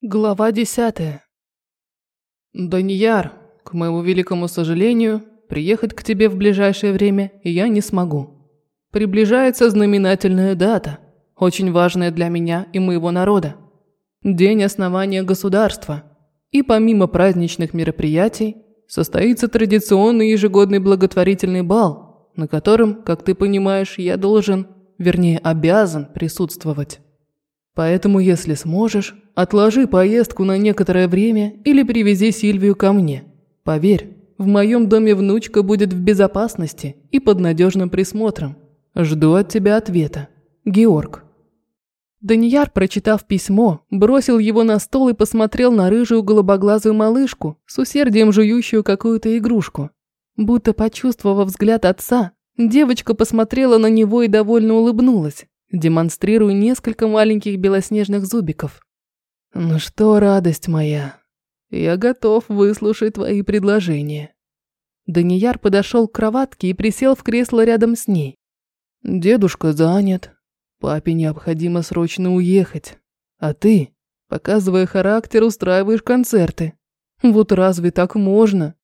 Глава десятая. Данияр, к моему великому сожалению, приехать к тебе в ближайшее время я не смогу. Приближается знаменательная дата, очень важная для меня и моего народа. День основания государства. И помимо праздничных мероприятий, состоится традиционный ежегодный благотворительный бал, на котором, как ты понимаешь, я должен, вернее обязан присутствовать. Поэтому, если сможешь, отложи поездку на некоторое время или привези Сильвию ко мне. Поверь, в моем доме внучка будет в безопасности и под надежным присмотром. Жду от тебя ответа. Георг. Данияр, прочитав письмо, бросил его на стол и посмотрел на рыжую голубоглазую малышку, с усердием жующую какую-то игрушку. Будто почувствовав взгляд отца, девочка посмотрела на него и довольно улыбнулась, демонстрируя несколько маленьких белоснежных зубиков. «Ну что, радость моя, я готов выслушать твои предложения». Данияр подошел к кроватке и присел в кресло рядом с ней. «Дедушка занят. Папе необходимо срочно уехать. А ты, показывая характер, устраиваешь концерты. Вот разве так можно?»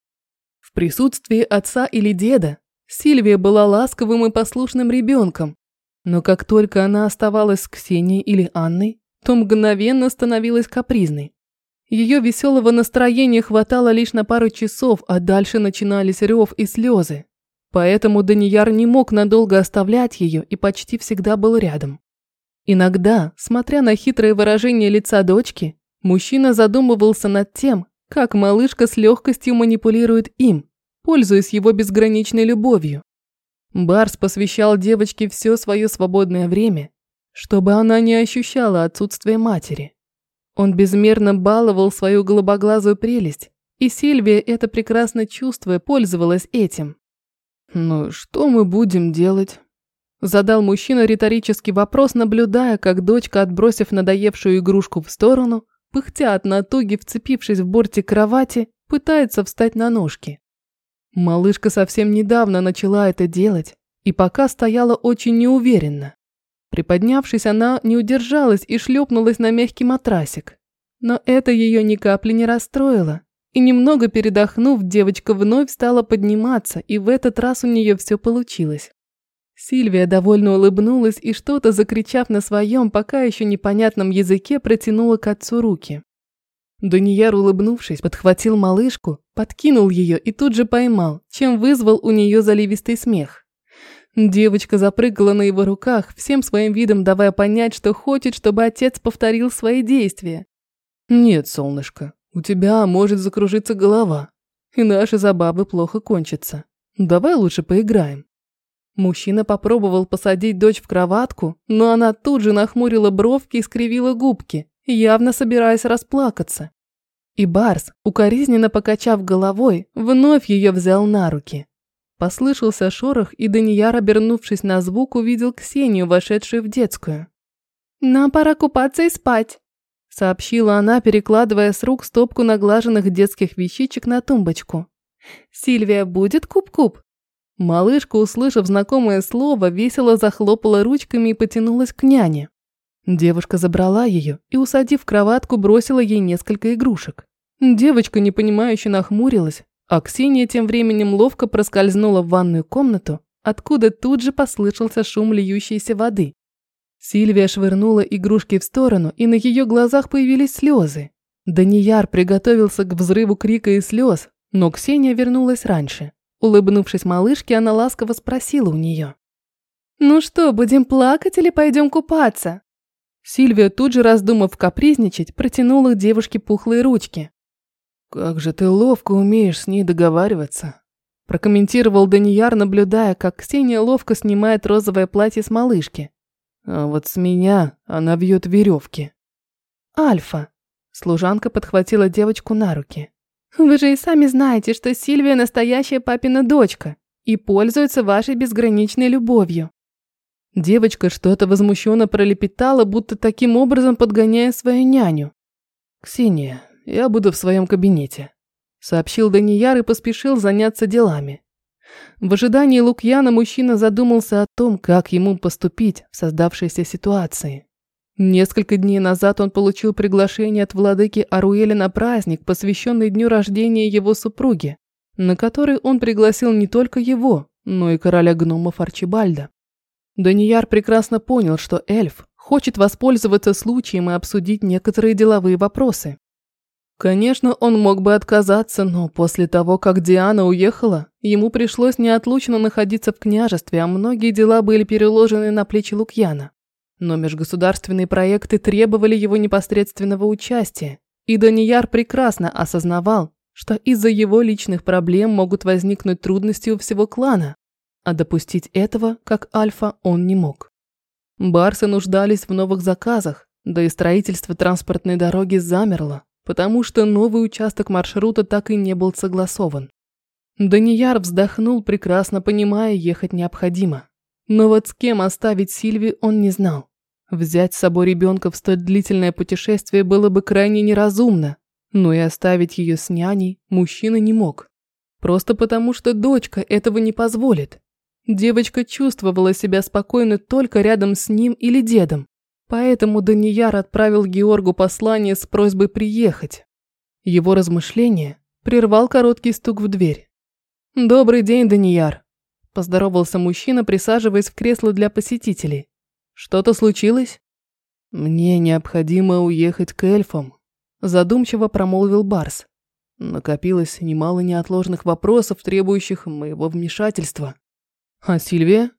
В присутствии отца или деда Сильвия была ласковым и послушным ребенком, но как только она оставалась с Ксенией или Анной, то мгновенно становилась капризной. Ее веселого настроения хватало лишь на пару часов, а дальше начинались рев и слезы. Поэтому Данияр не мог надолго оставлять ее и почти всегда был рядом. Иногда, смотря на хитрое выражение лица дочки, мужчина задумывался над тем, как малышка с легкостью манипулирует им, пользуясь его безграничной любовью. Барс посвящал девочке все свое свободное время, чтобы она не ощущала отсутствие матери. Он безмерно баловал свою голубоглазую прелесть, и Сильвия, это прекрасно чувствуя, пользовалась этим. «Ну, что мы будем делать?» Задал мужчина риторический вопрос, наблюдая, как дочка, отбросив надоевшую игрушку в сторону, пыхтя от натуги, вцепившись в бортик кровати, пытается встать на ножки. Малышка совсем недавно начала это делать и пока стояла очень неуверенно. Приподнявшись, она не удержалась и шлепнулась на мягкий матрасик. Но это ее ни капли не расстроило. И немного передохнув, девочка вновь стала подниматься, и в этот раз у нее все получилось. Сильвия довольно улыбнулась и что-то, закричав на своем пока еще непонятном языке, протянула к отцу руки. Данияр, улыбнувшись, подхватил малышку, подкинул ее и тут же поймал, чем вызвал у нее заливистый смех. Девочка запрыгала на его руках, всем своим видом давая понять, что хочет, чтобы отец повторил свои действия. «Нет, солнышко, у тебя может закружиться голова, и наши забавы плохо кончатся. Давай лучше поиграем». Мужчина попробовал посадить дочь в кроватку, но она тут же нахмурила бровки и скривила губки, явно собираясь расплакаться. И Барс, укоризненно покачав головой, вновь ее взял на руки. Послышался шорох, и Данияр, обернувшись на звук, увидел Ксению, вошедшую в детскую. «Нам пора купаться и спать», – сообщила она, перекладывая с рук стопку наглаженных детских вещичек на тумбочку. «Сильвия будет куп-куп?» Малышка, услышав знакомое слово, весело захлопала ручками и потянулась к няне. Девушка забрала ее и, усадив в кроватку, бросила ей несколько игрушек. Девочка непонимающе нахмурилась, а Ксения тем временем ловко проскользнула в ванную комнату, откуда тут же послышался шум льющейся воды. Сильвия швырнула игрушки в сторону, и на ее глазах появились слезы. Данияр приготовился к взрыву крика и слез, но Ксения вернулась раньше. Улыбнувшись малышке, она ласково спросила у нее. «Ну что, будем плакать или пойдем купаться?» Сильвия, тут же раздумав капризничать, протянула девушке пухлые ручки. «Как же ты ловко умеешь с ней договариваться», – прокомментировал Данияр, наблюдая, как Ксения ловко снимает розовое платье с малышки. «А вот с меня она вьет веревки». «Альфа», – служанка подхватила девочку на руки. «Вы же и сами знаете, что Сильвия настоящая папина дочка и пользуется вашей безграничной любовью. Девочка что-то возмущенно пролепетала, будто таким образом подгоняя свою няню. «Ксения, я буду в своем кабинете», – сообщил Данияр и поспешил заняться делами. В ожидании Лукьяна мужчина задумался о том, как ему поступить в создавшейся ситуации. Несколько дней назад он получил приглашение от владыки Аруэля на праздник, посвященный дню рождения его супруги, на который он пригласил не только его, но и короля гномов Арчибальда. Данияр прекрасно понял, что эльф хочет воспользоваться случаем и обсудить некоторые деловые вопросы. Конечно, он мог бы отказаться, но после того, как Диана уехала, ему пришлось неотлучно находиться в княжестве, а многие дела были переложены на плечи Лукьяна. Но межгосударственные проекты требовали его непосредственного участия, и Данияр прекрасно осознавал, что из-за его личных проблем могут возникнуть трудности у всего клана, а допустить этого, как Альфа, он не мог. Барсы нуждались в новых заказах, да и строительство транспортной дороги замерло, потому что новый участок маршрута так и не был согласован. Данияр вздохнул, прекрасно понимая, ехать необходимо. Но вот с кем оставить Сильви он не знал. Взять с собой ребенка в столь длительное путешествие было бы крайне неразумно, но и оставить ее с няней мужчина не мог. Просто потому, что дочка этого не позволит. Девочка чувствовала себя спокойно только рядом с ним или дедом. Поэтому Данияр отправил Георгу послание с просьбой приехать. Его размышление прервал короткий стук в дверь. «Добрый день, Данияр», – поздоровался мужчина, присаживаясь в кресло для посетителей. «Что-то случилось?» «Мне необходимо уехать к эльфам», – задумчиво промолвил Барс. Накопилось немало неотложных вопросов, требующих моего вмешательства. «А Сильвия?»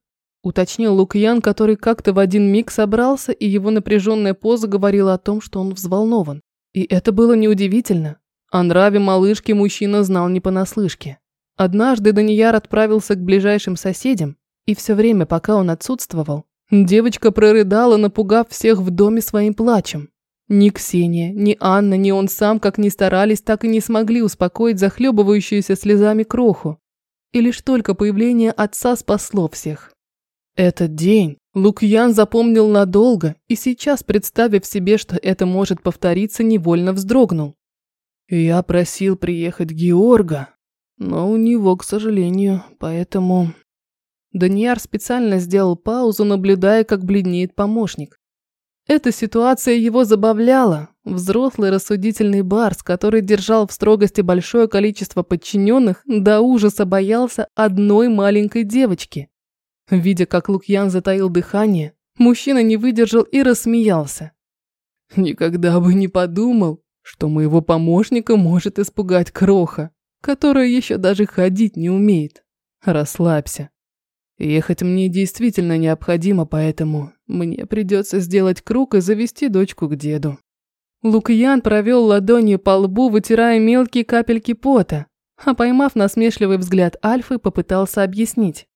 уточнил Лукьян, который как-то в один миг собрался, и его напряженная поза говорила о том, что он взволнован. И это было неудивительно. О нраве малышки мужчина знал не понаслышке. Однажды Данияр отправился к ближайшим соседям, и все время, пока он отсутствовал, девочка прорыдала, напугав всех в доме своим плачем. Ни Ксения, ни Анна, ни он сам, как ни старались, так и не смогли успокоить захлебывающуюся слезами кроху. И лишь только появление отца спасло всех. Этот день Лукьян запомнил надолго и сейчас, представив себе, что это может повториться, невольно вздрогнул. Я просил приехать Георга, но у него, к сожалению, поэтому... Даниар специально сделал паузу, наблюдая, как бледнеет помощник. Эта ситуация его забавляла. Взрослый рассудительный барс, который держал в строгости большое количество подчиненных, до ужаса боялся одной маленькой девочки. Видя, как Лукьян затаил дыхание, мужчина не выдержал и рассмеялся. Никогда бы не подумал, что моего помощника может испугать кроха, которая еще даже ходить не умеет. Расслабься. Ехать мне действительно необходимо, поэтому мне придется сделать круг и завести дочку к деду. Лукьян провел ладонью по лбу, вытирая мелкие капельки пота, а поймав насмешливый взгляд Альфы, попытался объяснить.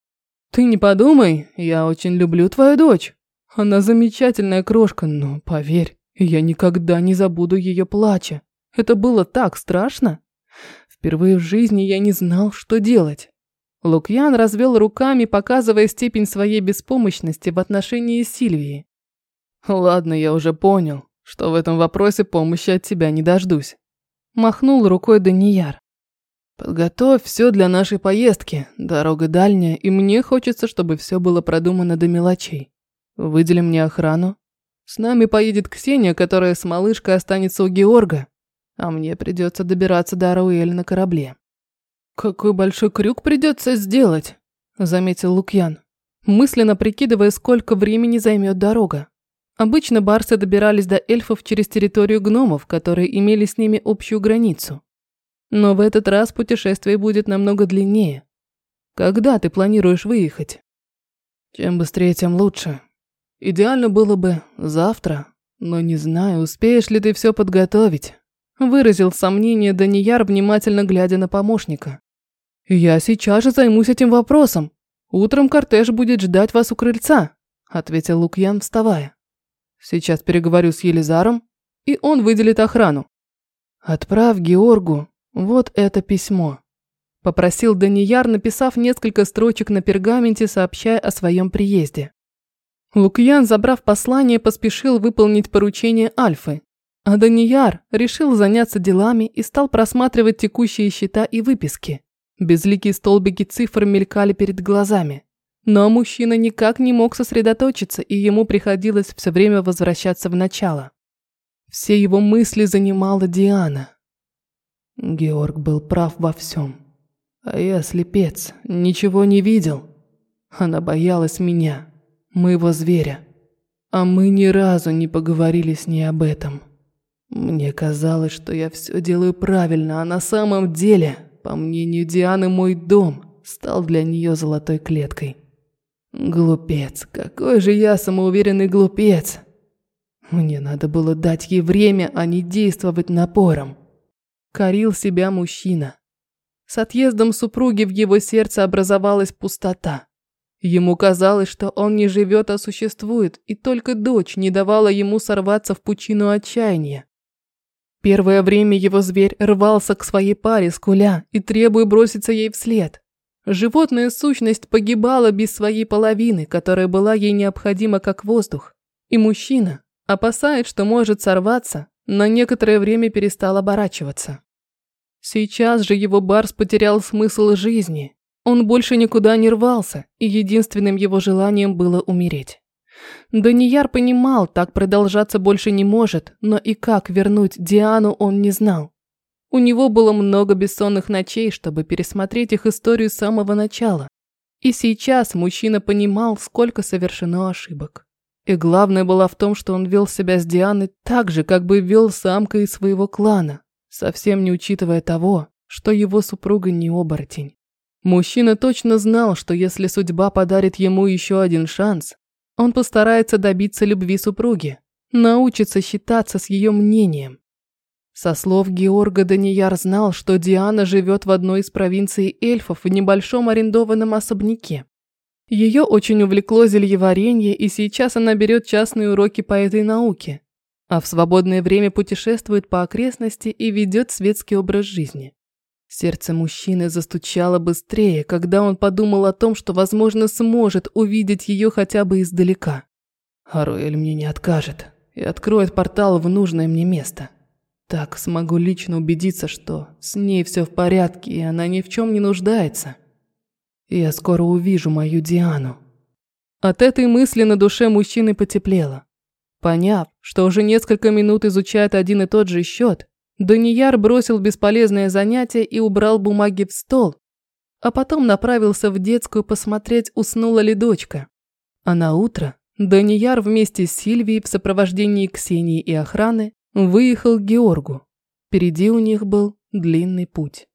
Ты не подумай, я очень люблю твою дочь. Она замечательная крошка, но поверь, я никогда не забуду ее плача. Это было так страшно. Впервые в жизни я не знал, что делать. Лукьян развел руками, показывая степень своей беспомощности в отношении Сильвии. Ладно, я уже понял, что в этом вопросе помощи от тебя не дождусь. Махнул рукой Данияр. Подготовь все для нашей поездки. Дорога дальняя, и мне хочется, чтобы все было продумано до мелочей. Выдели мне охрану. С нами поедет Ксения, которая с малышкой останется у Георга, а мне придется добираться до Аруэль на корабле. Какой большой крюк придется сделать, заметил Лукьян, мысленно прикидывая, сколько времени займет дорога. Обычно барсы добирались до эльфов через территорию гномов, которые имели с ними общую границу. Но в этот раз путешествие будет намного длиннее. Когда ты планируешь выехать? Чем быстрее, тем лучше. Идеально было бы завтра, но не знаю, успеешь ли ты все подготовить. Выразил сомнение Данияр, внимательно глядя на помощника. Я сейчас же займусь этим вопросом. Утром кортеж будет ждать вас у крыльца, ответил Лукьян, вставая. Сейчас переговорю с Елизаром, и он выделит охрану. Отправь Георгу «Вот это письмо», – попросил Данияр, написав несколько строчек на пергаменте, сообщая о своем приезде. Лукьян, забрав послание, поспешил выполнить поручение Альфы, а Данияр решил заняться делами и стал просматривать текущие счета и выписки. Безликие столбики цифр мелькали перед глазами. Но мужчина никак не мог сосредоточиться, и ему приходилось все время возвращаться в начало. Все его мысли занимала Диана. Георг был прав во всем. А я слепец, ничего не видел. Она боялась меня, моего зверя. А мы ни разу не поговорили с ней об этом. Мне казалось, что я все делаю правильно, а на самом деле, по мнению Дианы, мой дом стал для нее золотой клеткой. Глупец, какой же я самоуверенный глупец. Мне надо было дать ей время, а не действовать напором. Корил себя мужчина. С отъездом супруги в его сердце образовалась пустота. Ему казалось, что он не живет, а существует, и только дочь не давала ему сорваться в пучину отчаяния. Первое время его зверь рвался к своей паре, скуля, и требуя броситься ей вслед. Животная сущность погибала без своей половины, которая была ей необходима как воздух. И мужчина, опасаясь, что может сорваться, на некоторое время перестал оборачиваться. Сейчас же его барс потерял смысл жизни. Он больше никуда не рвался, и единственным его желанием было умереть. Данияр понимал, так продолжаться больше не может, но и как вернуть Диану он не знал. У него было много бессонных ночей, чтобы пересмотреть их историю с самого начала. И сейчас мужчина понимал, сколько совершено ошибок. И главное было в том, что он вел себя с Дианой так же, как бы вел самка из своего клана, совсем не учитывая того, что его супруга не оборотень. Мужчина точно знал, что если судьба подарит ему еще один шанс, он постарается добиться любви супруги, научится считаться с ее мнением. Со слов Георга Данияр знал, что Диана живет в одной из провинций эльфов в небольшом арендованном особняке. Ее очень увлекло зельеварение, и сейчас она берет частные уроки по этой науке, а в свободное время путешествует по окрестности и ведет светский образ жизни. Сердце мужчины застучало быстрее, когда он подумал о том, что, возможно, сможет увидеть ее хотя бы издалека. Аруэль мне не откажет и откроет портал в нужное мне место. Так смогу лично убедиться, что с ней все в порядке, и она ни в чем не нуждается. Я скоро увижу мою Диану. От этой мысли на душе мужчины потеплело. Поняв, что уже несколько минут изучает один и тот же счет, Данияр бросил бесполезное занятие и убрал бумаги в стол, а потом направился в детскую посмотреть, уснула ли дочка. А на утро Данияр вместе с Сильвией в сопровождении Ксении и охраны выехал к Георгу. Впереди у них был длинный путь.